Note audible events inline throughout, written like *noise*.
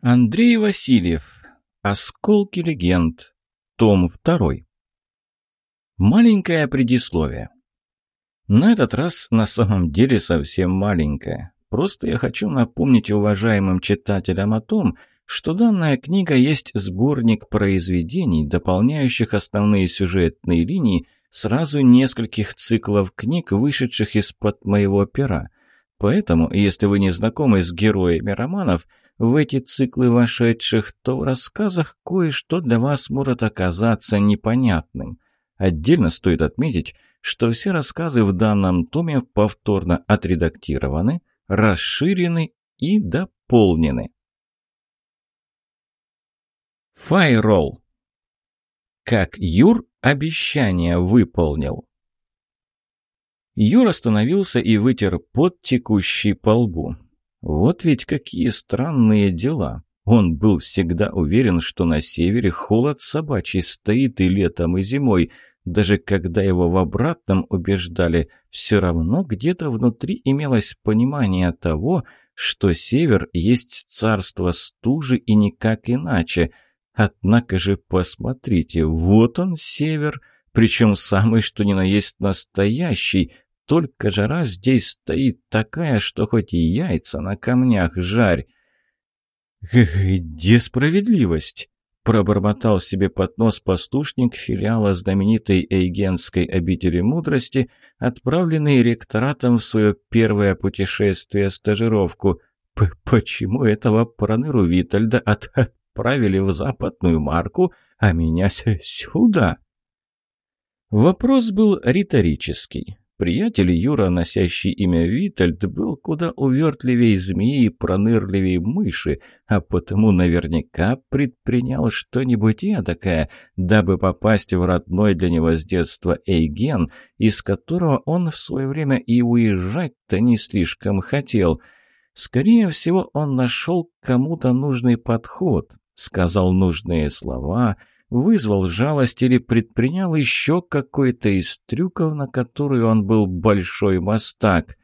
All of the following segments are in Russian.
Андрей Васильев. Осколки легенд. Том 2. Маленькое предисловие. На этот раз на самом деле совсем маленькое. Просто я хочу напомнить уважаемым читателям о том, что данная книга есть сборник произведений, дополняющих основные сюжетные линии сразу нескольких циклов книг, вышедших из-под моего пера. Поэтому, если вы не знакомы с героями романов – в эти циклы вошедших, то в рассказах кое-что для вас может оказаться непонятным. Отдельно стоит отметить, что все рассказы в данном томе повторно отредактированы, расширены и дополнены. Файрол. Как Юр обещание выполнил. Юр остановился и вытер пот, текущий по лбу. Вот ведь какие странные дела. Он был всегда уверен, что на севере холод собачий стоит и летом, и зимой. Даже когда его в обратном убеждали, все равно где-то внутри имелось понимание того, что север есть царство стужи и никак иначе. Однако же посмотрите, вот он север, причем самый что ни на есть настоящий, только жара здесь стоит такая, что хоть и яйца на камнях жарь. «Где справедливость?» — пробормотал себе под нос пастушник филиала знаменитой Эйгенской обители мудрости, отправленный ректоратом в свое первое путешествие-стажировку. «Почему этого проныру Витальда от отправили в западную марку, а меня сюда?» Вопрос был риторический. Приятель Юра, носящий имя Витальд, был куда увертливее змеи и пронырливее мыши, а потому наверняка предпринял что-нибудь эдакое, дабы попасть в родной для него с детства Эйген, из которого он в свое время и уезжать-то не слишком хотел. Скорее всего, он нашел кому-то нужный подход, сказал нужные слова — вызвал жалость или предпринял еще какой-то из трюков, на который он был большой мастак.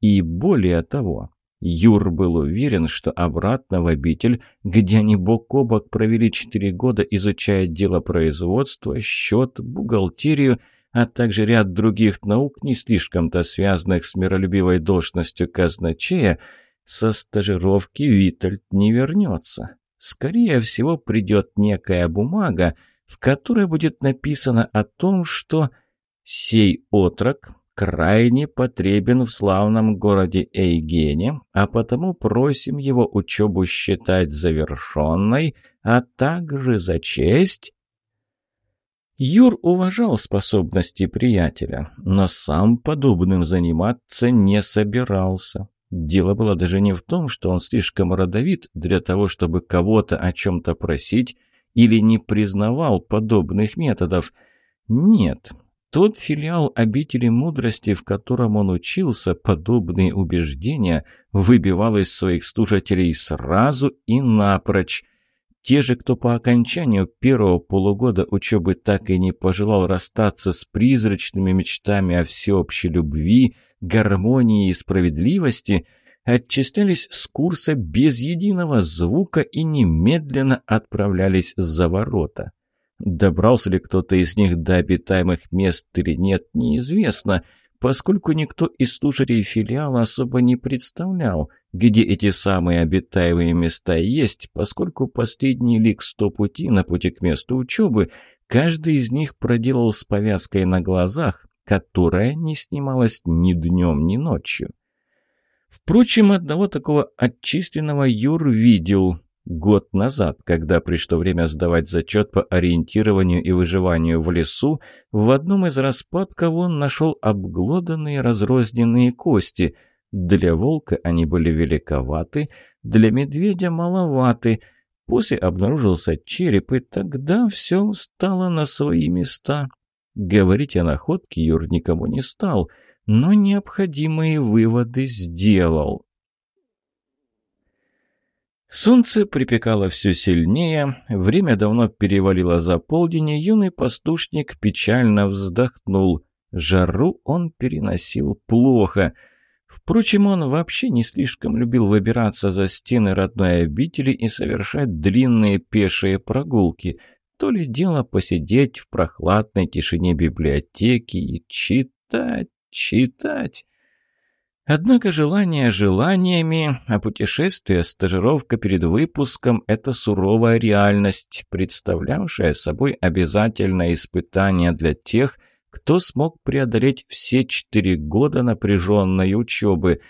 И более того, Юр был уверен, что обратно в обитель, где они бок о бок провели четыре года, изучая дело производства, счет, бухгалтерию, а также ряд других наук, не слишком-то связанных с миролюбивой должностью казначея, со стажировки Витальд не вернется. Скорее всего, придет некая бумага, в которой будет написано о том, что «сей отрок крайне потребен в славном городе Эйгене, а потому просим его учебу считать завершенной, а также за честь...» Юр уважал способности приятеля, но сам подобным заниматься не собирался. Дело было даже не в том, что он слишком родовит для того, чтобы кого-то о чем-то просить или не признавал подобных методов. Нет, тот филиал обители мудрости, в котором он учился, подобные убеждения выбивал из своих слушателей сразу и напрочь. Те же, кто по окончанию первого полугода учебы так и не пожелал расстаться с призрачными мечтами о всеобщей любви – гармонии и справедливости, отчислялись с курса без единого звука и немедленно отправлялись за ворота. Добрался ли кто-то из них до обитаемых мест или нет, неизвестно, поскольку никто из слушателей филиала особо не представлял, где эти самые обитаемые места есть, поскольку последний лик сто пути на пути к месту учебы каждый из них проделал с повязкой на глазах, которая не снималась ни днем, ни ночью. Впрочем, одного такого отчисленного Юр видел год назад, когда пришло время сдавать зачет по ориентированию и выживанию в лесу, в одном из распадков он нашел обглоданные разрозненные кости. Для волка они были великоваты, для медведя маловаты. После обнаружился череп, и тогда все стало на свои места. Говорить о находке Юр никому не стал, но необходимые выводы сделал. Солнце припекало все сильнее, время давно перевалило за полдень, и юный пастушник печально вздохнул. Жару он переносил плохо. Впрочем, он вообще не слишком любил выбираться за стены родной обители и совершать длинные пешие прогулки. То ли дело посидеть в прохладной тишине библиотеки и читать, читать. Однако желания желаниями, а путешествие, стажировка перед выпуском – это суровая реальность, представлявшая собой обязательное испытание для тех, кто смог преодолеть все четыре года напряженной учебы.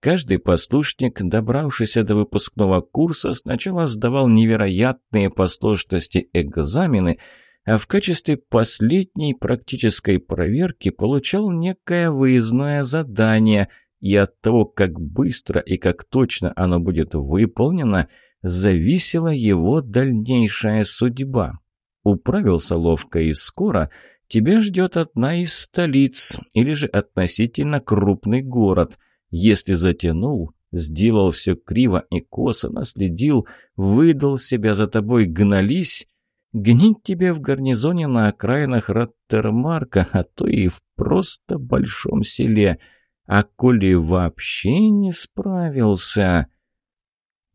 Каждый послушник, добравшийся до выпускного курса, сначала сдавал невероятные по сложности экзамены – а в качестве последней практической проверки получал некое выездное задание – и от того, как быстро и как точно оно будет выполнено, зависела его дальнейшая судьба. Управился ловко и скоро, тебя ждет одна из столиц или же относительно крупный город. Если затянул, сделал все криво и косо, наследил, выдал себя за тобой, гнались, гнить тебе в гарнизоне на окраинах Роттермарка, а то и в просто большом селе – а коли вообще не справился...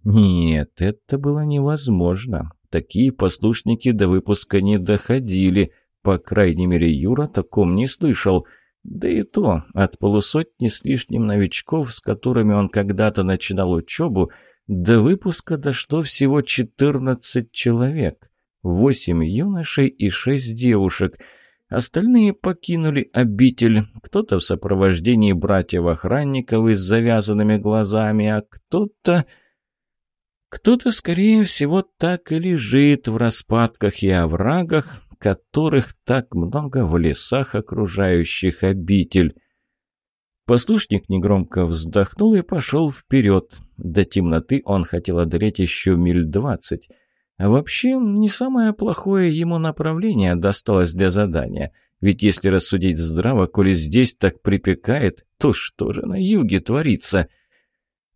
Нет, это было невозможно. Такие послушники до выпуска не доходили. По крайней мере, Юра таком не слышал. Да и то, от полусотни с лишним новичков, с которыми он когда-то начинал учебу, до выпуска дошло всего 14 человек. Восемь юношей и шесть девушек — Остальные покинули обитель, кто-то в сопровождении братьев-охранников с завязанными глазами, а кто-то... Кто-то, скорее всего, так и лежит в распадках и оврагах, которых так много в лесах, окружающих обитель. Послушник негромко вздохнул и пошел вперед. До темноты он хотел одолеть еще миль двадцать. А вообще, не самое плохое ему направление досталось для задания. Ведь если рассудить здраво, коли здесь так припекает, то что же на юге творится?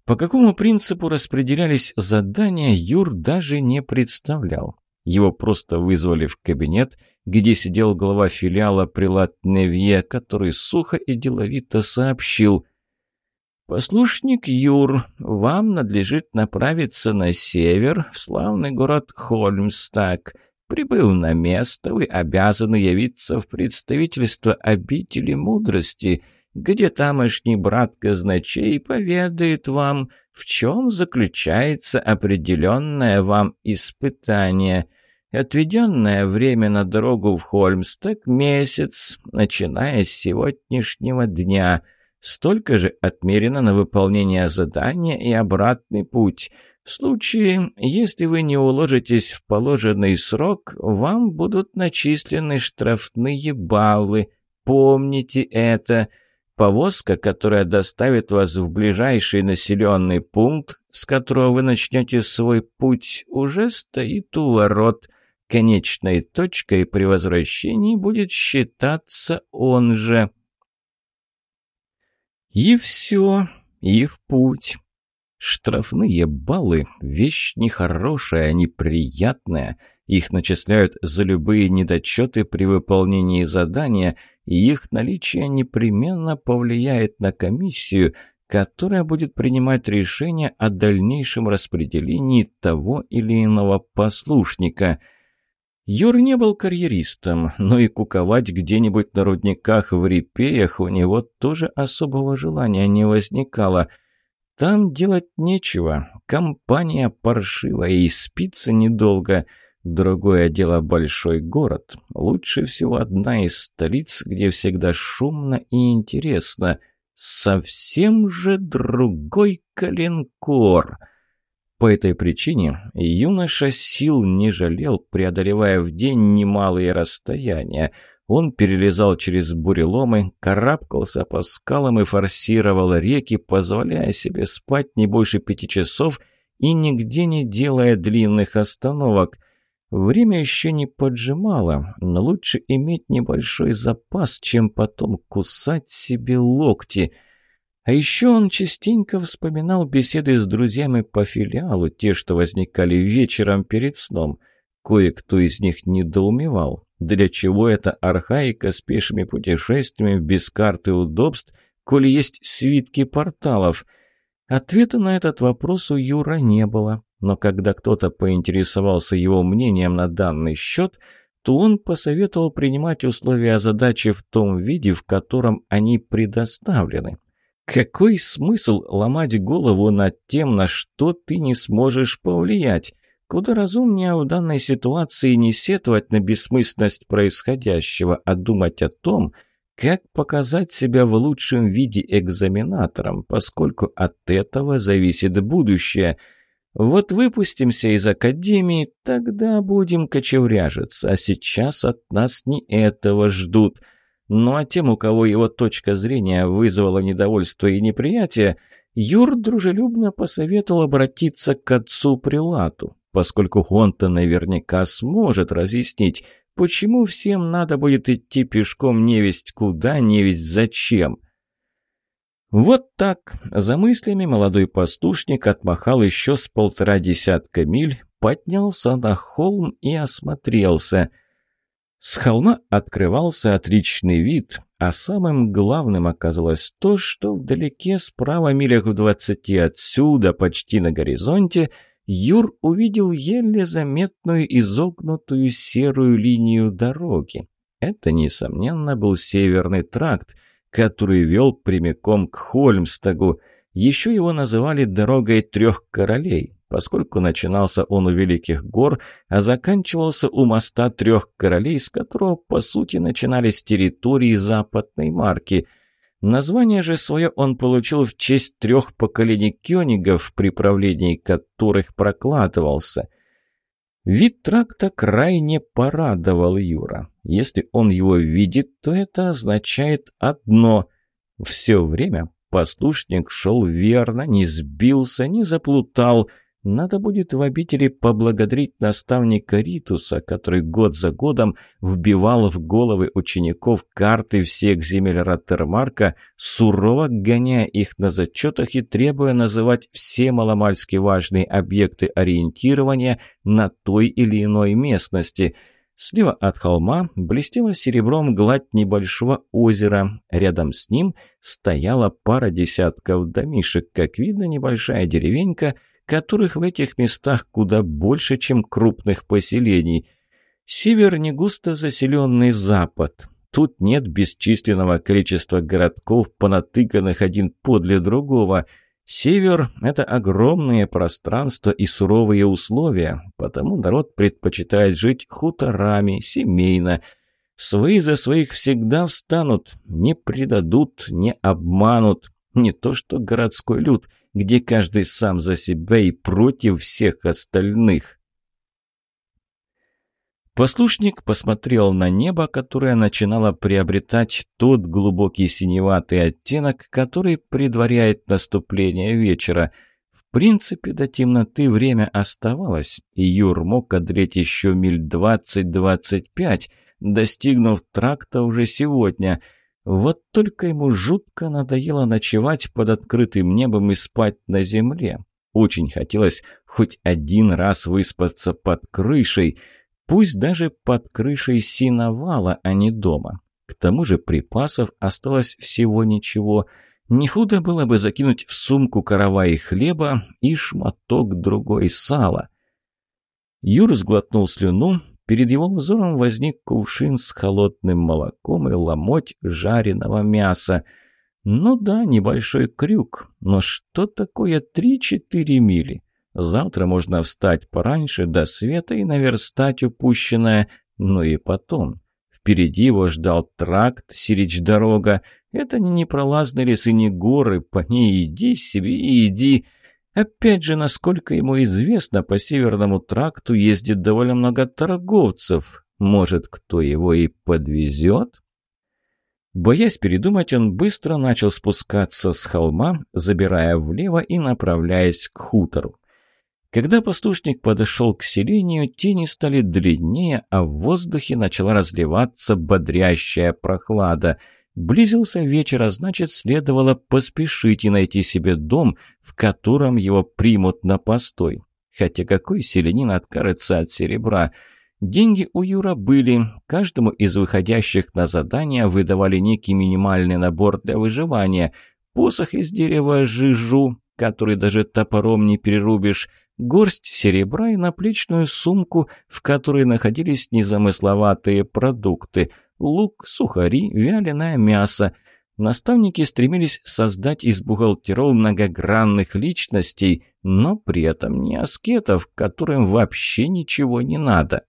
По какому принципу распределялись задания, Юр даже не представлял. Его просто вызвали в кабинет, где сидел глава филиала Прилат Невье, который сухо и деловито сообщил – «Послушник Юр, вам надлежит направиться на север, в славный город Хольмстаг. Прибыв на место, вы обязаны явиться в представительство обители мудрости, где тамошний брат казначей поведает вам, в чем заключается определенное вам испытание». Отведенное время на дорогу в Хольмстаг – месяц, начиная с сегодняшнего дня – Столько же отмерено на выполнение задания и обратный путь. В случае, если вы не уложитесь в положенный срок, вам будут начислены штрафные баллы. Помните это. Повозка, которая доставит вас в ближайший населенный пункт, с которого вы начнете свой путь, уже стоит у ворот. Конечной точкой при возвращении будет считаться он же. И все, и в путь. Штрафные баллы – вещь нехорошая, неприятная. Их начисляют за любые недочеты при выполнении задания, и их наличие непременно повлияет на комиссию, которая будет принимать решение о дальнейшем распределении того или иного послушника – Юр не был карьеристом, но и куковать где-нибудь на рудниках в репеях у него тоже особого желания не возникало. Там делать нечего, компания паршивая и спится недолго. Другое дело большой город, лучше всего одна из столиц, где всегда шумно и интересно. Совсем же другой калинкор — по этой причине юноша сил не жалел, преодолевая в день немалые расстояния. Он перелезал через буреломы, карабкался по скалам и форсировал реки, позволяя себе спать не больше пяти часов и нигде не делая длинных остановок. Время еще не поджимало, но лучше иметь небольшой запас, чем потом кусать себе локти – а еще он частенько вспоминал беседы с друзьями по филиалу, те, что возникали вечером перед сном. Кое-кто из них недоумевал, для чего эта архаика с пешими путешествиями без карты удобств коли есть свитки порталов? Ответа на этот вопрос у Юра не было, но когда кто-то поинтересовался его мнением на данный счет, то он посоветовал принимать условия задачи в том виде, в котором они предоставлены. Какой смысл ломать голову над тем, на что ты не сможешь повлиять? Куда разумнее в данной ситуации не сетовать на бессмысленность происходящего, а думать о том, как показать себя в лучшем виде экзаменатором, поскольку от этого зависит будущее. Вот выпустимся из академии, тогда будем кочевряжиться, а сейчас от нас не этого ждут. Ну а тем, у кого его точка зрения вызвала недовольство и неприятие, Юр дружелюбно посоветовал обратиться к отцу Прилату, поскольку он-то наверняка сможет разъяснить, почему всем надо будет идти пешком невесть куда, невесть зачем. Вот так, за мыслями молодой пастушник отмахал еще с полтора десятка миль, поднялся на холм и осмотрелся – с холма открывался отличный вид, а самым главным оказалось то, что вдалеке, справа милях в двадцати отсюда, почти на горизонте, Юр увидел еле заметную изогнутую серую линию дороги. Это, несомненно, был северный тракт, который вел прямиком к Хольмстагу. Еще его называли «дорогой трех королей», поскольку начинался он у Великих гор, а заканчивался у моста трех королей, с которого, по сути, начинались территории западной марки. Название же свое он получил в честь трех поколений кёнигов, при правлении которых прокладывался. Вид тракта крайне порадовал Юра. Если он его видит, то это означает одно – все время послушник шел верно, не сбился, не заплутал – надо будет в обители поблагодарить наставника Ритуса, который год за годом вбивал в головы учеников карты всех земель Роттермарка, сурово гоняя их на зачетах и требуя называть все маломальски важные объекты ориентирования на той или иной местности. Слева от холма блестела серебром гладь небольшого озера. Рядом с ним стояла пара десятков домишек, как видно, небольшая деревенька – которых в этих местах куда больше, чем крупных поселений. Север не густо заселенный запад. Тут нет бесчисленного количества городков, понатыканных один подле другого. Север – это огромные пространства и суровые условия, потому народ предпочитает жить хуторами, семейно. Свои за своих всегда встанут, не предадут, не обманут. Не то что городской люд – где каждый сам за себя и против всех остальных. Послушник посмотрел на небо, которое начинало приобретать тот глубокий синеватый оттенок, который предваряет наступление вечера. В принципе, до темноты время оставалось, и Юр мог одреть еще миль двадцать-двадцать пять, достигнув тракта уже сегодня – вот только ему жутко надоело ночевать под открытым небом и спать на земле. Очень хотелось хоть один раз выспаться под крышей, пусть даже под крышей синовала, а не дома. К тому же припасов осталось всего ничего. Не худо было бы закинуть в сумку каравай хлеба и шматок другой сала. Юр сглотнул слюну, Перед его взором возник кувшин с холодным молоком и ломоть жареного мяса. Ну да, небольшой крюк, но что такое три-четыре мили? Завтра можно встать пораньше, до света и наверстать упущенное. Ну и потом. Впереди его ждал тракт, Сирич-дорога. Это не непролазные лесы, не горы, по ней иди себе и иди. Опять же, насколько ему известно, по Северному тракту ездит довольно много торговцев. Может, кто его и подвезет? Боясь передумать, он быстро начал спускаться с холма, забирая влево и направляясь к хутору. Когда пастушник подошел к селению, тени стали длиннее, а в воздухе начала разливаться бодрящая прохлада – Близился вечер, а значит, следовало поспешить и найти себе дом, в котором его примут на постой. Хотя какой селянин откажется от серебра? Деньги у Юра были. Каждому из выходящих на задание выдавали некий минимальный набор для выживания. Посох из дерева жижу, который даже топором не перерубишь, горсть серебра и наплечную сумку, в которой находились незамысловатые продукты – лук, сухари, вяленое мясо. Наставники стремились создать из бухгалтеров многогранных личностей, но при этом не аскетов, которым вообще ничего не надо.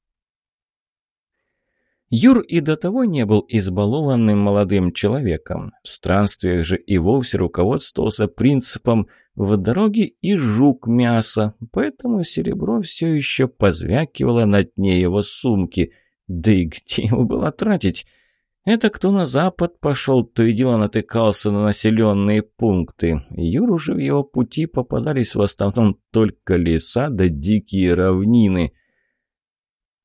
Юр и до того не был избалованным молодым человеком. В странствиях же и вовсе руководствовался принципом «в дороге и жук мясо», поэтому серебро все еще позвякивало на дне его сумки. Да и где его было тратить? Это кто на запад пошел, то и дело натыкался на населенные пункты. Юру же в его пути попадались в основном только леса да дикие равнины –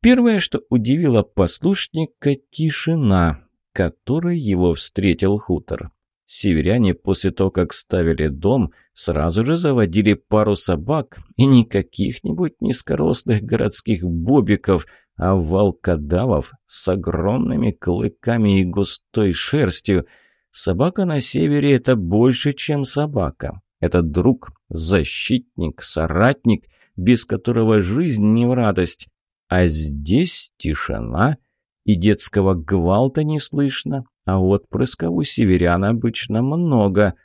Первое, что удивило послушника – тишина, которой его встретил хутор. Северяне после того, как ставили дом, сразу же заводили пару собак, и не каких-нибудь низкорослых городских бобиков, а волкодавов с огромными клыками и густой шерстью. Собака на севере – это больше, чем собака. Это друг, защитник, соратник, без которого жизнь не в радость. А здесь тишина, и детского гвалта не слышно, а отпрысков у северян обычно много.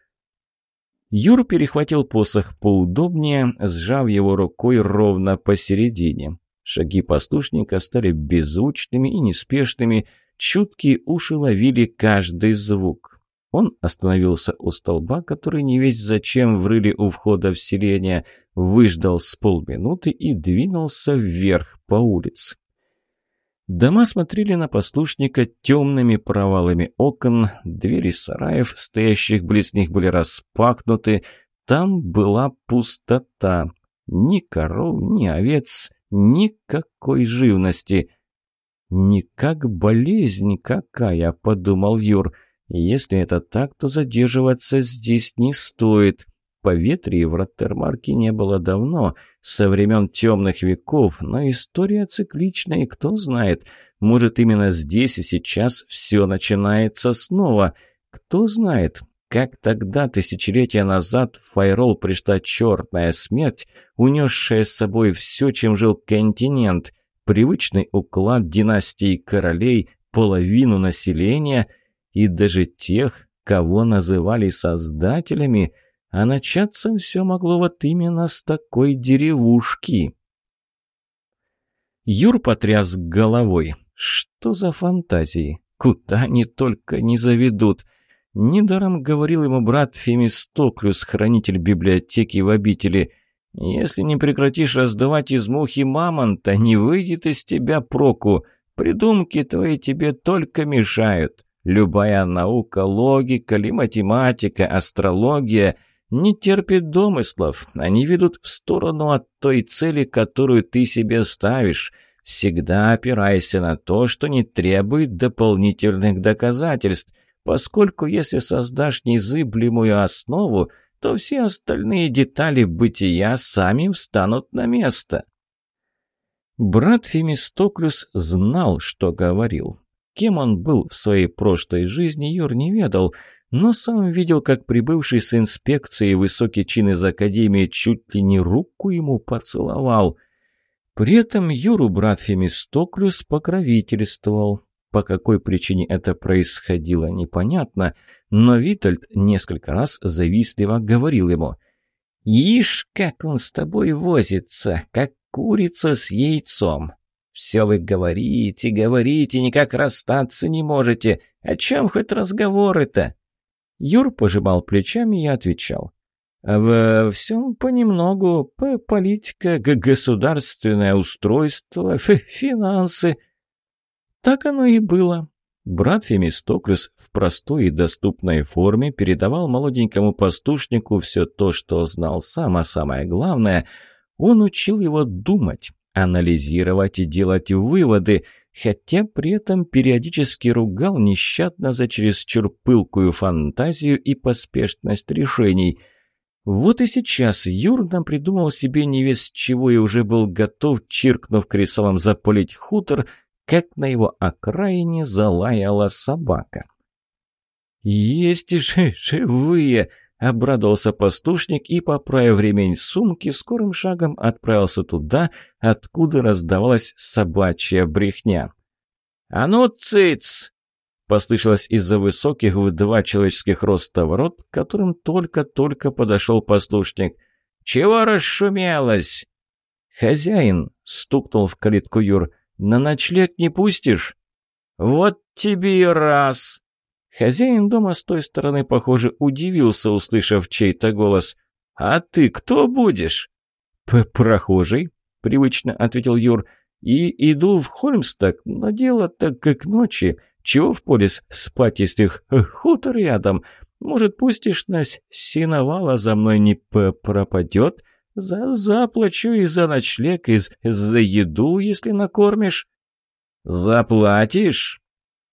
Юр перехватил посох поудобнее, сжав его рукой ровно посередине. Шаги послушника стали беззвучными и неспешными, чуткие уши ловили каждый звук. Он остановился у столба, который не весь зачем врыли у входа в селение – выждал с полминуты и двинулся вверх по улице. Дома смотрели на послушника темными провалами окон, двери сараев, стоящих близ них, были распахнуты. Там была пустота. Ни коров, ни овец, никакой живности. «Не как болезнь какая», — подумал Юр. «Если это так, то задерживаться здесь не стоит». Поветрия в Роттермарке не было давно, со времен темных веков, но история циклична, и кто знает, может именно здесь и сейчас все начинается снова. Кто знает, как тогда, тысячелетия назад, в Файрол пришла черная смерть, унесшая с собой все, чем жил континент, привычный уклад династии королей, половину населения и даже тех, кого называли создателями – а начаться все могло вот именно с такой деревушки. Юр потряс головой. Что за фантазии? Куда они только не заведут? Недаром говорил ему брат Фемистоклюс, хранитель библиотеки в обители. «Если не прекратишь раздувать из мухи мамонта, не выйдет из тебя проку. Придумки твои тебе только мешают. Любая наука, логика ли математика, астрология — не терпит домыслов. Они ведут в сторону от той цели, которую ты себе ставишь. Всегда опирайся на то, что не требует дополнительных доказательств, поскольку если создашь незыблемую основу, то все остальные детали бытия сами встанут на место. Брат Фемистоклюс знал, что говорил. Кем он был в своей прошлой жизни, Юр не ведал, но сам видел, как прибывший с инспекцией высокий чин из Академии чуть ли не руку ему поцеловал. При этом Юру брат Фемистоклюс покровительствовал. По какой причине это происходило, непонятно, но Витальд несколько раз завистливо говорил ему «Ишь, как он с тобой возится, как курица с яйцом! Все вы говорите, говорите, никак расстаться не можете. О чем хоть разговоры-то?» Юр пожимал плечами и отвечал. «В всем понемногу. Политика, государственное устройство, финансы». Так оно и было. Брат Фемистоклюс в простой и доступной форме передавал молоденькому пастушнику все то, что знал сам, а самое главное, он учил его думать, анализировать и делать выводы – хотя при этом периодически ругал нещадно за чересчур пылкую фантазию и поспешность решений. Вот и сейчас Юрна придумал себе невесть чего и уже был готов, чиркнув кресалом запалить хутор, как на его окраине залаяла собака. «Есть же *laughs* живые!» — обрадовался пастушник и, поправив ремень сумки, скорым шагом отправился туда, откуда раздавалась собачья брехня. «А ну, цыц!» Послышалось из-за высоких в два человеческих роста ворот, к которым только-только подошел послушник. «Чего расшумелось?» «Хозяин!» — стукнул в калитку Юр. «На ночлег не пустишь?» «Вот тебе и раз!» Хозяин дома с той стороны, похоже, удивился, услышав чей-то голос. «А ты кто будешь?» П «Прохожий», — привычно ответил Юр. «И иду в Хольмстаг, но дело так как ночи. Чего в поле спать, если хутор рядом? Может, пустишь нас синовала за мной не пропадет? За заплачу и за ночлег, и за еду, если накормишь». «Заплатишь?»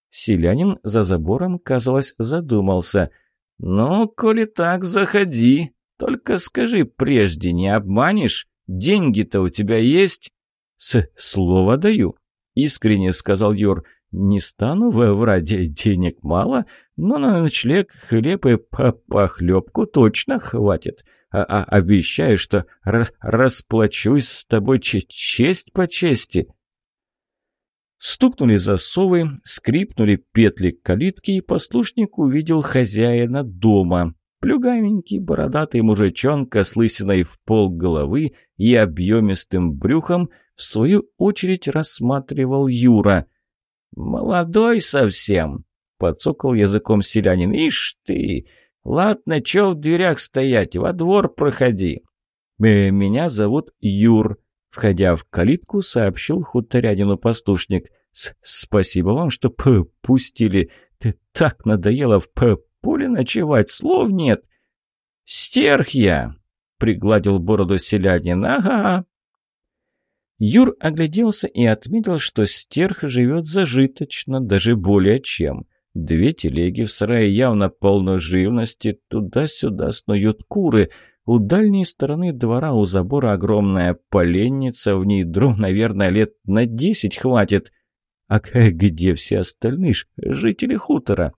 Селянин за забором, казалось, задумался. «Ну, коли так, заходи. Только скажи прежде, не обманешь? Деньги-то у тебя есть?» «С слова даю», — искренне сказал Юр. Не стану врать, денег мало, но на ночлег, хлеб и похлебку точно хватит. А, а обещаю, что рас расплачусь с тобой честь по чести». Стукнули засовы, скрипнули петли калитки, и послушник увидел хозяина дома. Плюгаменький бородатый мужичонка с лысиной в пол головы и объемистым брюхом в свою очередь рассматривал Юра. «Молодой совсем», — подсокал языком селянин. «Ишь ты! Ладно, чё в дверях стоять? Во двор проходи». «Э, «Меня зовут Юр», — входя в калитку, сообщил хуторянину пастушник. «Спасибо вам, что пустили. Ты так надоело в поле ночевать, слов нет». «Стерх я», — пригладил бороду селянин. «Ага, Юр огляделся и отметил, что стерх живет зажиточно, даже более чем. Две телеги в сарае явно полно живности, туда-сюда снуют куры. У дальней стороны двора у забора огромная поленница, в ней дров, наверное, лет на десять хватит. А где все остальные ж жители хутора?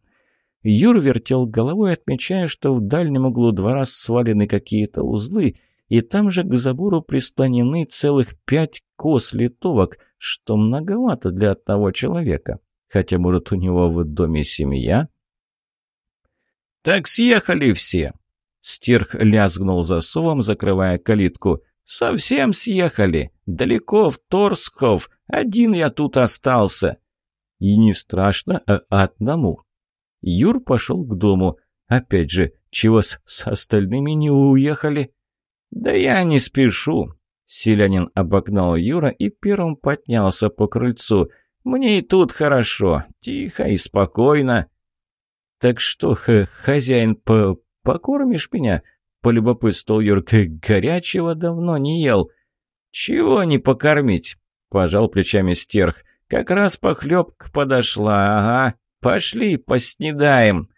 Юр вертел головой, отмечая, что в дальнем углу двора свалены какие-то узлы — и там же к забору прислонены целых пять кос литовок, что многовато для одного человека. Хотя, может, у него в доме семья? «Так съехали все!» Стерх лязгнул засовом, закрывая калитку. «Совсем съехали! Далеко в Торсков! Один я тут остался!» И не страшно, а одному. Юр пошел к дому. Опять же, чего с, с остальными не уехали? «Да я не спешу!» Селянин обогнал Юра и первым поднялся по крыльцу. «Мне и тут хорошо, тихо и спокойно». «Так что, хозяин, по покормишь меня?» Полюбопытствовал Юрка. «Горячего давно не ел». «Чего не покормить?» Пожал плечами стерх. «Как раз похлебка подошла, ага. Пошли, поснедаем».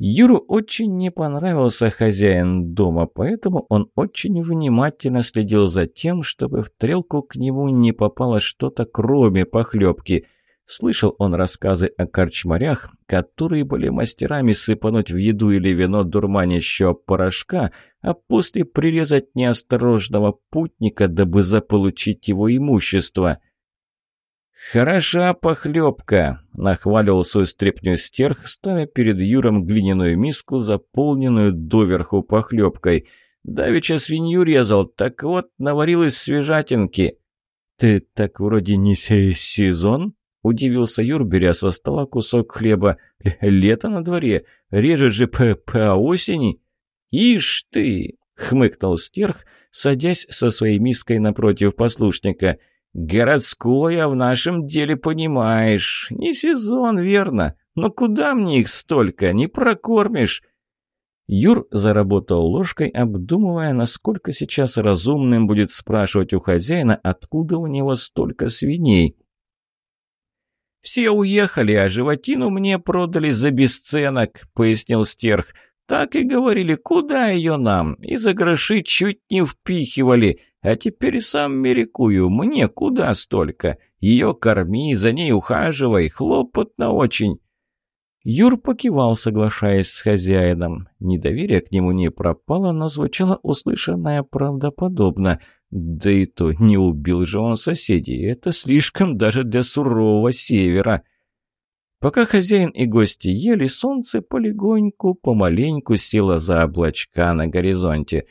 Юру очень не понравился хозяин дома, поэтому он очень внимательно следил за тем, чтобы в трелку к нему не попало что-то кроме похлебки. Слышал он рассказы о корчмарях, которые были мастерами сыпануть в еду или вино дурманящего порошка, а после прирезать неосторожного путника, дабы заполучить его имущество. «Хороша похлебка!» — нахваливал свою стряпню стерх, ставя перед Юром глиняную миску, заполненную доверху похлебкой. «Давеча свинью резал, так вот наварил из свежатинки». «Ты так вроде не сезон?» — удивился Юр, беря со стола кусок хлеба. «Лето на дворе, режет же по, по осени». «Ишь ты!» — хмыкнул стерх, садясь со своей миской напротив послушника — «Городское в нашем деле понимаешь. Не сезон, верно. Но куда мне их столько? Не прокормишь». Юр заработал ложкой, обдумывая, насколько сейчас разумным будет спрашивать у хозяина, откуда у него столько свиней. «Все уехали, а животину мне продали за бесценок», — пояснил стерх. Так и говорили, куда ее нам? И за гроши чуть не впихивали. А теперь сам мерекую, мне куда столько? Ее корми, за ней ухаживай, хлопотно очень». Юр покивал, соглашаясь с хозяином. Недоверие к нему не пропало, но звучало услышанное правдоподобно. Да и то, не убил же он соседей. Это слишком даже для сурового севера. Пока хозяин и гости ели, солнце полегоньку, помаленьку село за облачка на горизонте.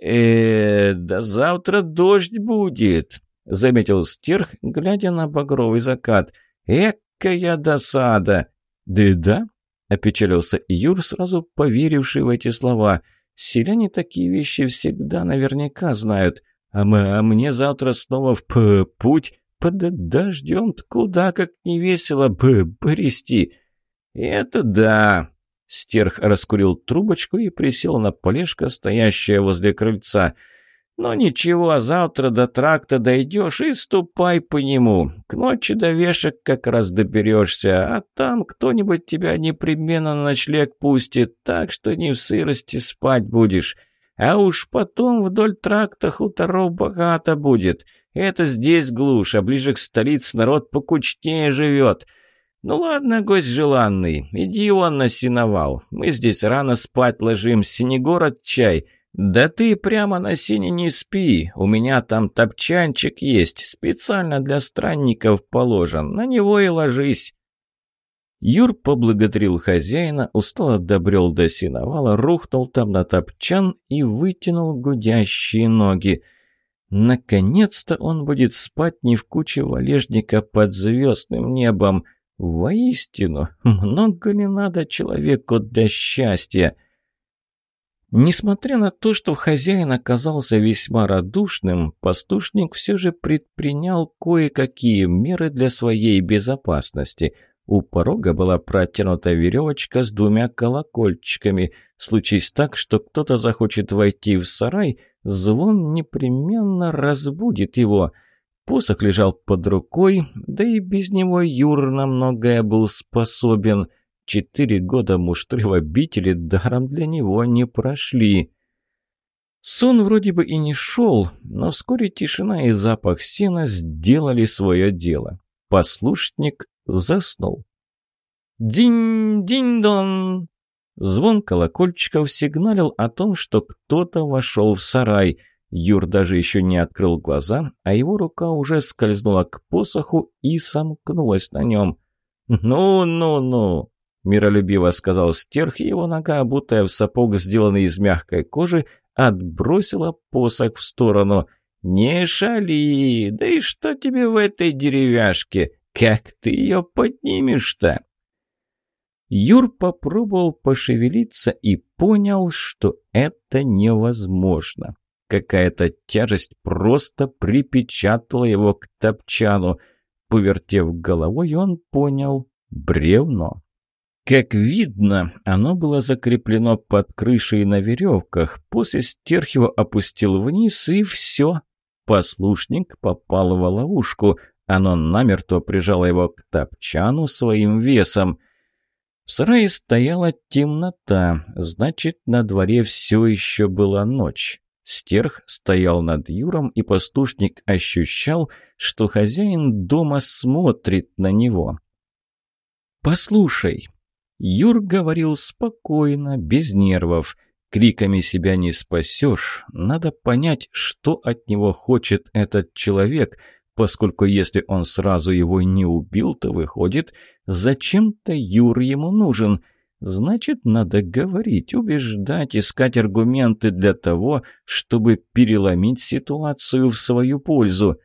Э да завтра дождь будет», — заметил стерх, глядя на багровый закат. «Экая досада!» «Да да», — опечалился Юр, сразу поверивший в эти слова. «Селяне такие вещи всегда наверняка знают. А, мы, а мне завтра снова в п путь под дождем куда как не весело бы брести». «Это да!» Стерх раскурил трубочку и присел на полежка, стоящее возле крыльца — «Ну ничего, завтра до тракта дойдешь и ступай по нему. К ночи до вешек как раз доберешься, а там кто-нибудь тебя непременно на ночлег пустит, так что не в сырости спать будешь. А уж потом вдоль тракта хуторов богато будет. Это здесь глушь, а ближе к столице народ покучнее живет». «Ну ладно, гость желанный, иди он на сеновал. Мы здесь рано спать ложимся, не город чай». «Да ты прямо на сине не спи, у меня там топчанчик есть, специально для странников положен, на него и ложись». Юр поблагодарил хозяина, устало добрел до синовала, рухнул там на топчан и вытянул гудящие ноги. Наконец-то он будет спать не в куче валежника под звездным небом. Воистину, много ли надо человеку для счастья?» Несмотря на то, что хозяин оказался весьма радушным, пастушник все же предпринял кое-какие меры для своей безопасности. У порога была протянута веревочка с двумя колокольчиками. Случись так, что кто-то захочет войти в сарай, звон непременно разбудит его. Посох лежал под рукой, да и без него Юр на многое был способен – Четыре года муштры в обители даром для него не прошли. Сон вроде бы и не шел, но вскоре тишина и запах сена сделали свое дело. Послушник заснул. «Динь-динь-дон!» Звон колокольчиков сигналил о том, что кто-то вошел в сарай. Юр даже еще не открыл глаза, а его рука уже скользнула к посоху и сомкнулась на нем. «Ну-ну-ну!» Миролюбиво сказал стерх, и его нога, обутая в сапог, сделанный из мягкой кожи, отбросила посох в сторону. «Не шали! Да и что тебе в этой деревяшке? Как ты ее поднимешь-то?» Юр попробовал пошевелиться и понял, что это невозможно. Какая-то тяжесть просто припечатала его к топчану. Повертев головой, он понял — бревно. Как видно, оно было закреплено под крышей на веревках. После стерх его опустил вниз, и все. Послушник попал в ловушку. Оно намертво прижало его к топчану своим весом. В сарае стояла темнота, значит, на дворе все еще была ночь. Стерх стоял над Юром, и послушник ощущал, что хозяин дома смотрит на него. «Послушай», Юр говорил спокойно, без нервов. Криками себя не спасешь. Надо понять, что от него хочет этот человек, поскольку если он сразу его не убил, то выходит, зачем-то Юр ему нужен. Значит, надо говорить, убеждать, искать аргументы для того, чтобы переломить ситуацию в свою пользу.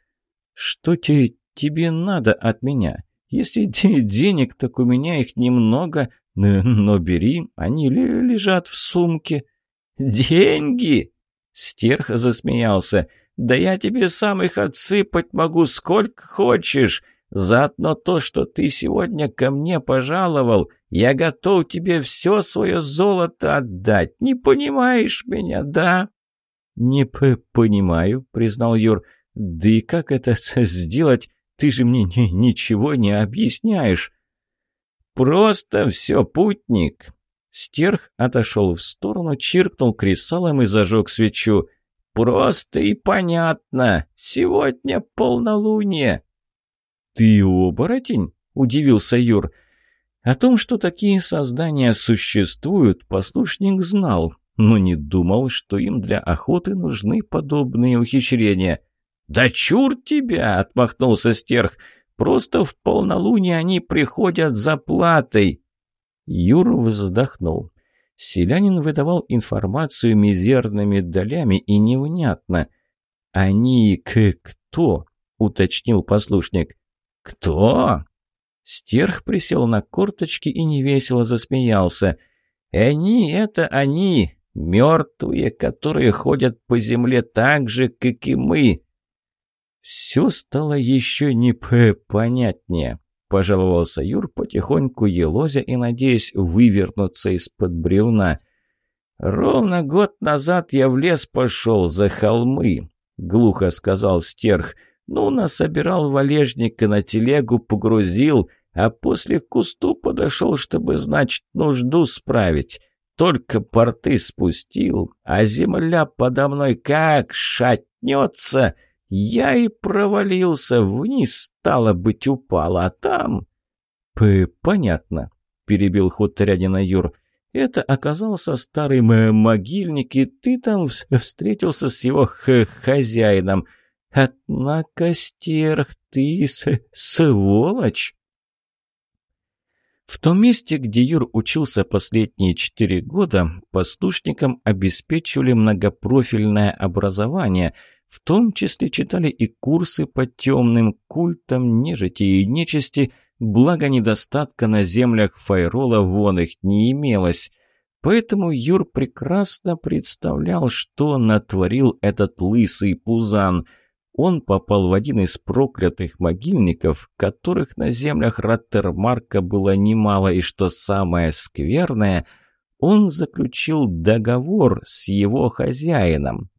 «Что тебе, тебе надо от меня?» Если *laughs* денег, так у меня их немного, «Но бери, они лежат в сумке». «Деньги?» Стерх засмеялся. «Да я тебе сам их отсыпать могу сколько хочешь. Заодно то, что ты сегодня ко мне пожаловал, я готов тебе все свое золото отдать. Не понимаешь меня, да?» «Не понимаю», — признал Юр. «Да и как это сделать? Ты же мне ничего не объясняешь». «Просто все, путник!» Стерх отошел в сторону, чиркнул кресалом и зажег свечу. «Просто и понятно. Сегодня полнолуние». «Ты оборотень?» — удивился Юр. О том, что такие создания существуют, послушник знал, но не думал, что им для охоты нужны подобные ухищрения. «Да чур тебя!» — отмахнулся стерх. «Просто в полнолуние они приходят за платой!» Юр вздохнул. Селянин выдавал информацию мизерными долями и невнятно. «Они к кто?» — уточнил послушник. «Кто?» Стерх присел на корточки и невесело засмеялся. «Они — это они, мертвые, которые ходят по земле так же, как и мы». Все стало еще не понятнее, пожаловался Юр, потихоньку елозя и надеясь вывернуться из-под бревна. «Ровно год назад я в лес пошел за холмы», — глухо сказал стерх. «Ну, насобирал валежника на телегу, погрузил, а после к кусту подошел, чтобы, значит, нужду справить». Только порты спустил, а земля подо мной как шатнется. Я и провалился вниз, стало быть, упал, а там... П «Понятно», — перебил хуторянина Юр. «Это оказался старый могильник, и ты там встретился с его хозяином. Однако, стерх, ты сволочь!» В том месте, где Юр учился последние четыре года, послушникам обеспечивали многопрофильное образование, в том числе читали и курсы по темным культам нежити и нечисти, благо недостатка на землях Файрола вон их не имелось. Поэтому Юр прекрасно представлял, что натворил этот лысый пузан – он попал в один из проклятых могильников, которых на землях Раттермарка было немало, и что самое скверное, он заключил договор с его хозяином.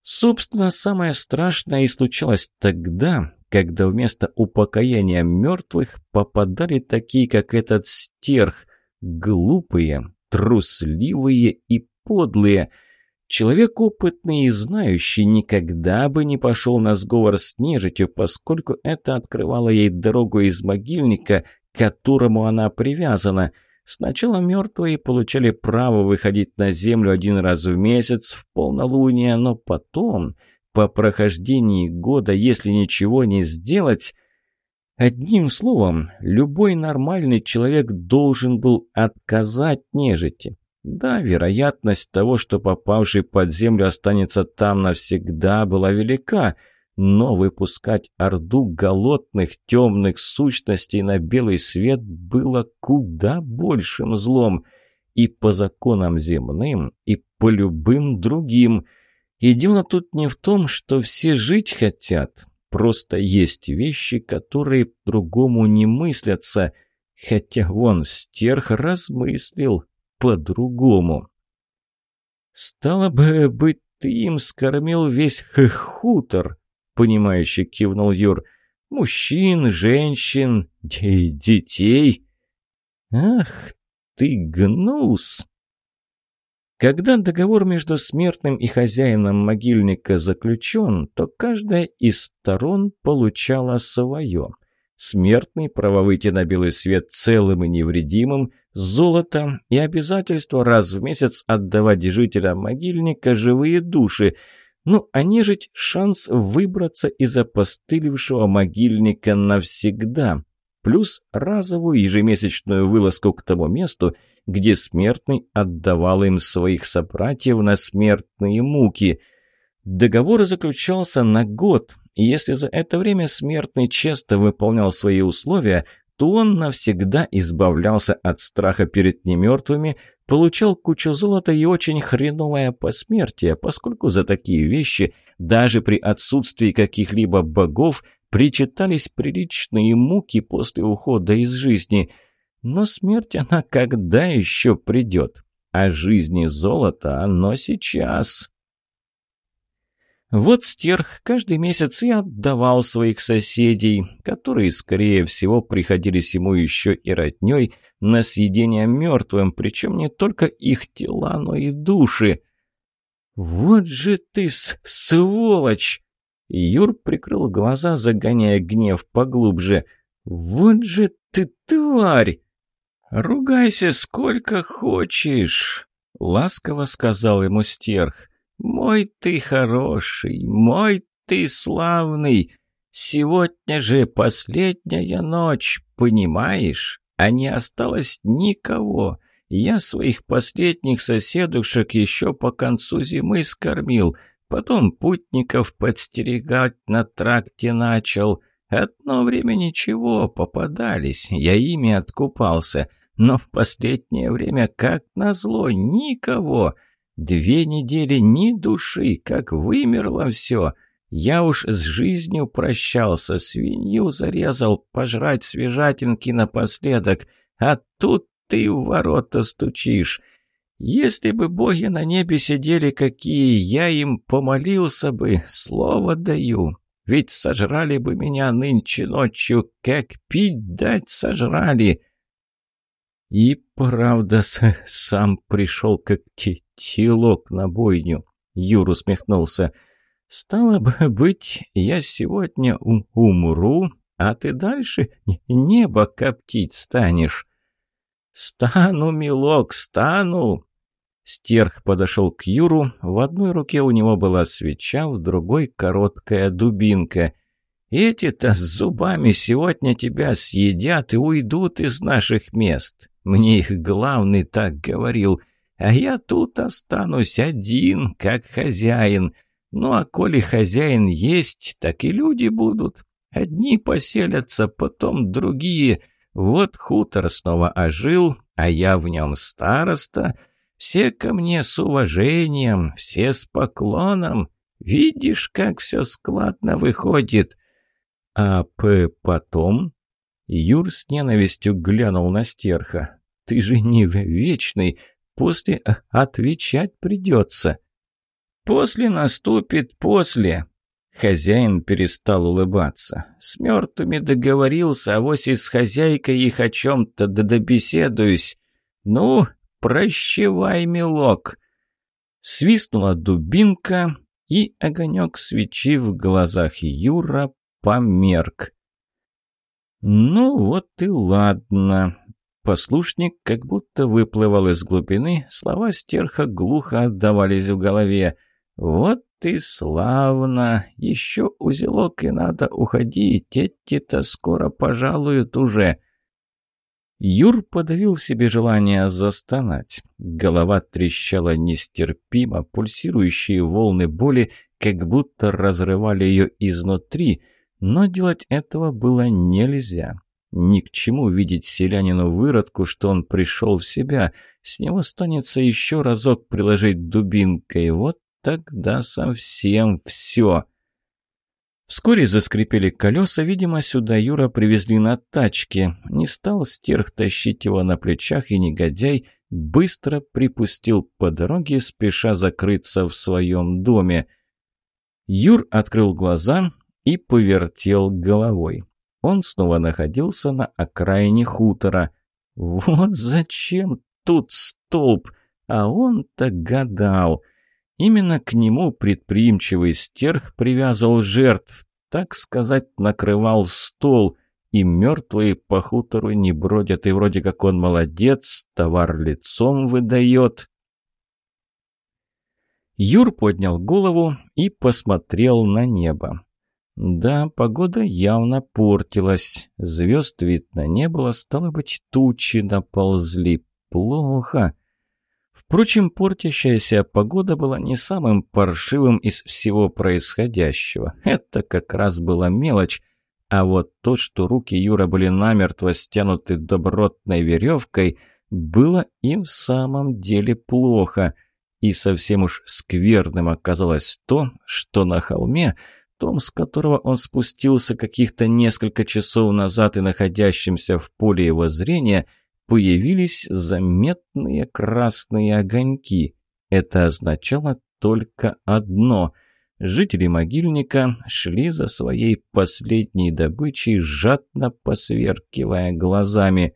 Собственно, самое страшное и случалось тогда, когда вместо упокоения мертвых попадали такие, как этот стерх, глупые, трусливые и подлые – Человек опытный и знающий никогда бы не пошел на сговор с нежитью, поскольку это открывало ей дорогу из могильника, к которому она привязана. Сначала мертвые получали право выходить на землю один раз в месяц в полнолуние, но потом, по прохождении года, если ничего не сделать... Одним словом, любой нормальный человек должен был отказать нежити. Да, вероятность того, что попавший под землю останется там навсегда, была велика, но выпускать орду голодных темных сущностей на белый свет было куда большим злом. И по законам земным, и по любым другим. И дело тут не в том, что все жить хотят. Просто есть вещи, которые другому не мыслятся. Хотя вон стерх размыслил, по-другому. «Стало бы быть, ты им скормил весь хутор», — понимающе кивнул Юр. «Мужчин, женщин, детей». «Ах ты, гнус!» Когда договор между смертным и хозяином могильника заключен, то каждая из сторон получала свое. Смертный право выйти на белый свет целым и невредимым, золото и обязательство раз в месяц отдавать жителям могильника живые души. Ну, а нежить шанс выбраться из опостылевшего могильника навсегда. Плюс разовую ежемесячную вылазку к тому месту, где смертный отдавал им своих собратьев на смертные муки. Договор заключался на год, и если за это время смертный честно выполнял свои условия – то он навсегда избавлялся от страха перед немертвыми, получал кучу золота и очень хреновое посмертие, поскольку за такие вещи, даже при отсутствии каких-либо богов, причитались приличные муки после ухода из жизни. Но смерть она когда еще придет? А жизни золота оно сейчас. Вот стерх каждый месяц и отдавал своих соседей, которые, скорее всего, приходились ему еще и родней на съедение мертвым, причем не только их тела, но и души. «Вот же ты, сволочь!» Юр прикрыл глаза, загоняя гнев поглубже. «Вот же ты тварь!» «Ругайся сколько хочешь!» — ласково сказал ему стерх. «Мой ты хороший, мой ты славный! Сегодня же последняя ночь, понимаешь? А не осталось никого. Я своих последних соседушек еще по концу зимы скормил, потом путников подстерегать на тракте начал. Одно время ничего, попадались, я ими откупался, но в последнее время, как назло, никого». Две недели ни души, как вымерло все. Я уж с жизнью прощался, свинью зарезал, пожрать свежатинки напоследок, а тут ты в ворота стучишь. Если бы боги на небе сидели, какие я им помолился бы, слово даю. Ведь сожрали бы меня нынче ночью, как пить дать сожрали. И правда, сам пришел как телок на бойню. Юр усмехнулся. «Стало бы быть, я сегодня ум умру, а ты дальше небо коптить станешь». «Стану, милок, стану!» Стерх подошел к Юру. В одной руке у него была свеча, в другой — короткая дубинка. «Эти-то с зубами сегодня тебя съедят и уйдут из наших мест. Мне их главный так говорил, а я тут останусь один, как хозяин. Ну а коли хозяин есть, так и люди будут. Одни поселятся, потом другие. Вот хутор снова ожил, а я в нем староста. Все ко мне с уважением, все с поклоном. Видишь, как все складно выходит. А п потом Юр с ненавистью глянул на стерха. «Ты же не вечный, после э, отвечать придется». «После наступит после». Хозяин перестал улыбаться. «С мертвыми договорился, а вось и с хозяйкой их о чем-то добеседуюсь. Ну, прощевай, милок». Свистнула дубинка, и огонек свечи в глазах Юра померк. «Ну вот и ладно». Послушник как будто выплывал из глубины, слова стерха глухо отдавались в голове. «Вот и славно! Еще узелок и надо уходить, эти-то скоро пожалуют уже!» Юр подавил себе желание застонать. Голова трещала нестерпимо, пульсирующие волны боли как будто разрывали ее изнутри — но делать этого было нельзя. Ни к чему видеть селянину выродку, что он пришел в себя. С него станется еще разок приложить дубинкой. Вот тогда совсем все. Вскоре заскрипели колеса, видимо, сюда Юра привезли на тачке. Не стал стерх тащить его на плечах, и негодяй быстро припустил по дороге, спеша закрыться в своем доме. Юр открыл глаза и повертел головой. Он снова находился на окраине хутора. Вот зачем тут столб? А он-то гадал. Именно к нему предприимчивый стерх привязывал жертв, так сказать, накрывал стол, и мертвые по хутору не бродят, и вроде как он молодец, товар лицом выдает. Юр поднял голову и посмотрел на небо. Да, погода явно портилась. Звезд видно не было, стало быть, тучи наползли. Плохо. Впрочем, портящаяся погода была не самым паршивым из всего происходящего. Это как раз была мелочь. А вот то, что руки Юра были намертво стянуты добротной веревкой, было и в самом деле плохо. И совсем уж скверным оказалось то, что на холме том, с которого он спустился каких-то несколько часов назад и находящимся в поле его зрения, появились заметные красные огоньки. Это означало только одно. жители могильника шли за своей последней добычей, жадно посверкивая глазами.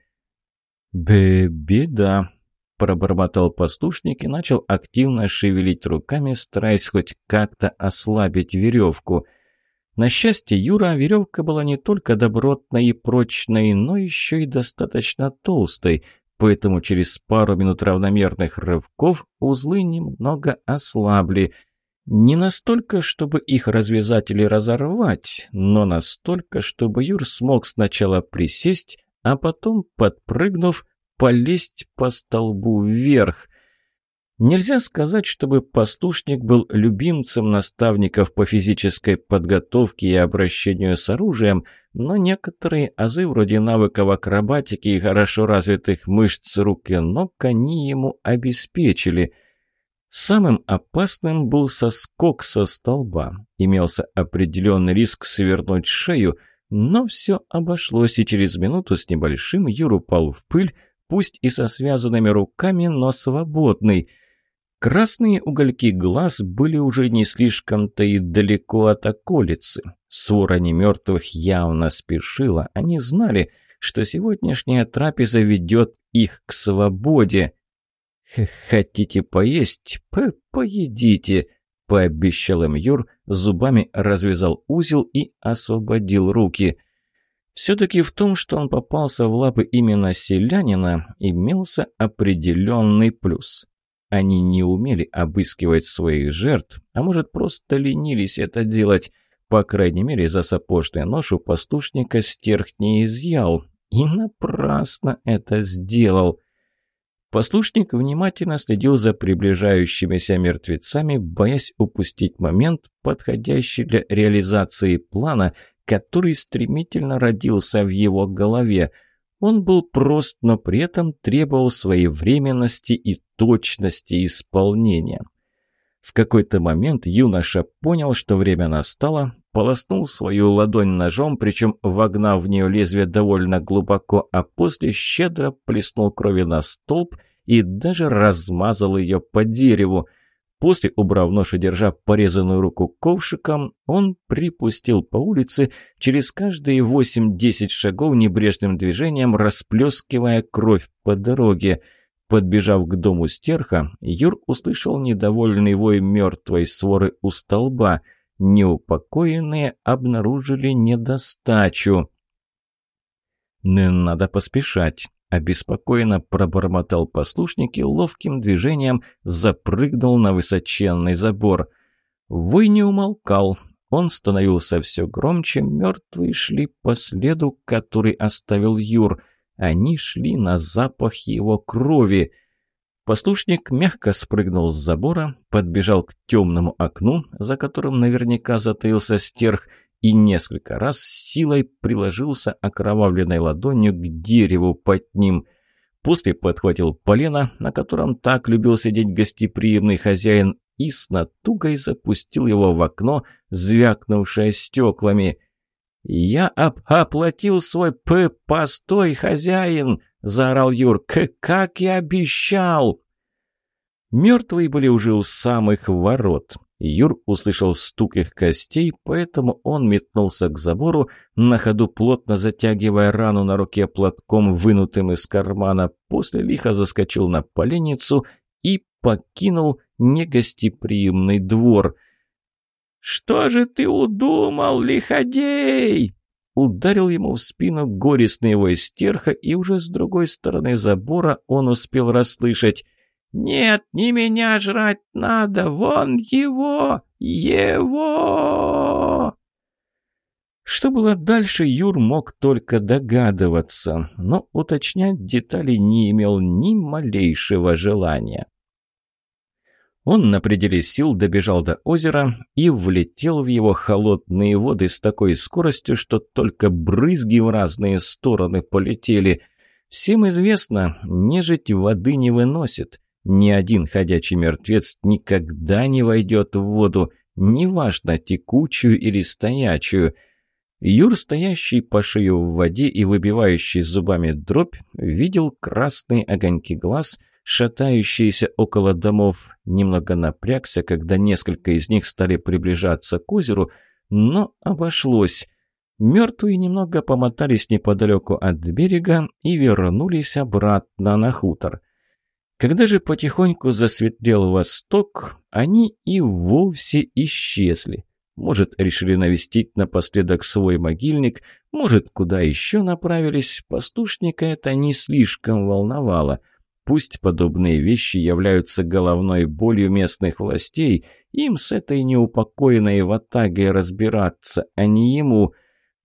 «Бе-беда», — пробормотал послушник и начал активно шевелить руками, стараясь хоть как-то ослабить веревку. На счастье Юра, веревка была не только добротной и прочной, но еще и достаточно толстой, поэтому через пару минут равномерных рывков узлы немного ослабли — не настолько, чтобы их развязать или разорвать, но настолько, чтобы Юр смог сначала присесть, а потом, подпрыгнув, полезть по столбу вверх. Нельзя сказать, чтобы послушник был любимцем наставников по физической подготовке и обращению с оружием, но некоторые азы вроде навыков акробатики и хорошо развитых мышц рук и ног они ему обеспечили – Самым опасным был соскок со столба. Имелся определенный риск свернуть шею, но все обошлось, и через минуту с небольшим Юр упал в пыль, пусть и со связанными руками, но свободный. Красные угольки глаз были уже не слишком-то и далеко от околицы. Свора немертвых явно спешила. Они знали, что сегодняшняя трапеза ведет их к свободе. «Хотите поесть? П Поедите!» — пообещал им Юр, зубами развязал узел и освободил руки. Все-таки в том, что он попался в лапы именно селянина, имелся определенный плюс. Они не умели обыскивать своих жертв, а может, просто ленились это делать. По крайней мере, за сапожный нож у послушника стерх не изъял. И напрасно это сделал. Послушник внимательно следил за приближающимися мертвецами, боясь упустить момент, подходящий для реализации плана, который стремительно родился в его голове. Он был прост, но при этом требовал своевременности и точности исполнения. В какой-то момент юноша понял, что время настало, полоснул свою ладонь ножом, причем вогнав в нее лезвие довольно глубоко, а после щедро плеснул крови на столб и даже размазал ее по дереву. После, убрав нож и держа порезанную руку ковшиком, он припустил по улице, через каждые восемь-десять шагов небрежным движением расплескивая кровь по дороге. Подбежав к дому стерха, Юр услышал недовольный вой мертвой своры у столба – неупокоенные обнаружили недостачу. «Не надо поспешать», — обеспокоенно пробормотал послушник и ловким движением запрыгнул на высоченный забор. Вой не умолкал, он становился все громче, мертвые шли по следу, который оставил Юр. Они шли на запах его крови — Послушник мягко спрыгнул с забора, подбежал к темному окну, за которым наверняка затаился стерх, и несколько раз силой приложился окровавленной ладонью к дереву под ним. После подхватил полено, на котором так любил сидеть гостеприимный хозяин, и с натугой запустил его в окно, звякнувшее стеклами. «Я об оплатил свой п постой, хозяин!» заорал Юр. «Как и обещал!» Мертвые были уже у самых ворот. Юр услышал стук их костей, поэтому он метнулся к забору, на ходу плотно затягивая рану на руке платком, вынутым из кармана, после лихо заскочил на поленницу и покинул негостеприимный двор. «Что же ты удумал, лиходей?» Ударил ему в спину горестный его истерха, и уже с другой стороны забора он успел расслышать. «Нет, не меня жрать надо, вон его! Его!» Что было дальше, Юр мог только догадываться, но уточнять детали не имел ни малейшего желания. Он на пределе сил добежал до озера и влетел в его холодные воды с такой скоростью, что только брызги в разные стороны полетели. Всем известно, нежить воды не выносит. Ни один ходячий мертвец никогда не войдет в воду, неважно, текучую или стоячую. Юр, стоящий по шею в воде и выбивающий зубами дробь, видел красные огоньки глаз – шатающиеся около домов. Немного напрягся, когда несколько из них стали приближаться к озеру, но обошлось. Мертвые немного помотались неподалеку от берега и вернулись обратно на хутор. Когда же потихоньку засветлел восток, они и вовсе исчезли. Может, решили навестить напоследок свой могильник, может, куда еще направились, пастушника это не слишком волновало. Пусть подобные вещи являются головной болью местных властей, им с этой неупокоенной ватагой разбираться, а не ему.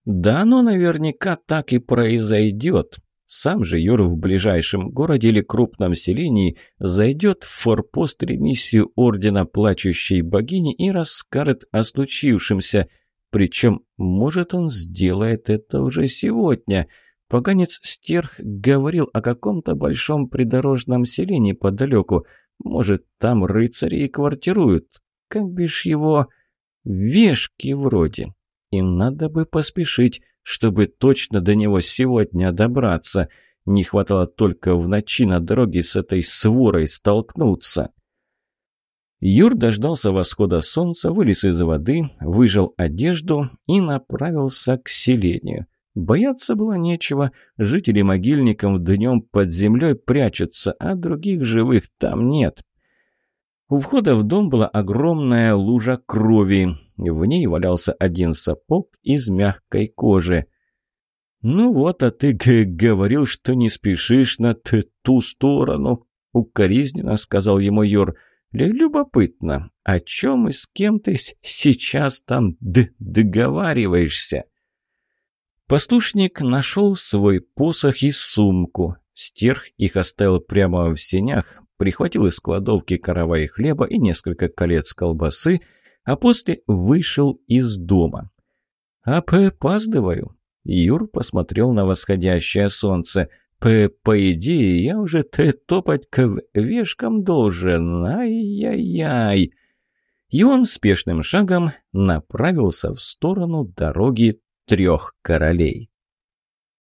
Да оно наверняка так и произойдет. Сам же Юр в ближайшем городе или крупном селении зайдет в форпост ремиссию Ордена Плачущей Богини и расскажет о случившемся. Причем, может, он сделает это уже сегодня. Поганец Стерх говорил о каком-то большом придорожном селении подалеку. Может, там рыцари и квартируют. Как бишь его... Вешки вроде. И надо бы поспешить чтобы точно до него сегодня добраться. Не хватало только в ночи на дороге с этой сворой столкнуться. Юр дождался восхода солнца, вылез из воды, выжал одежду и направился к селению. Бояться было нечего, жители могильников днем под землей прячутся, а других живых там нет. У входа в дом была огромная лужа крови. В ней валялся один сапог из мягкой кожи. «Ну вот, а ты говорил, что не спешишь на ту сторону», — укоризненно сказал ему Йор. «Любопытно, о чем и с кем ты сейчас там договариваешься?» Послушник нашел свой посох и сумку. Стерх их оставил прямо в сенях, прихватил из кладовки каравай хлеба и несколько колец колбасы, а после вышел из дома. «Опаздываю». Юр посмотрел на восходящее солнце. «По, по идее, я уже ты топать к вешкам должен. Ай-яй-яй!» И он спешным шагом направился в сторону дороги трех королей.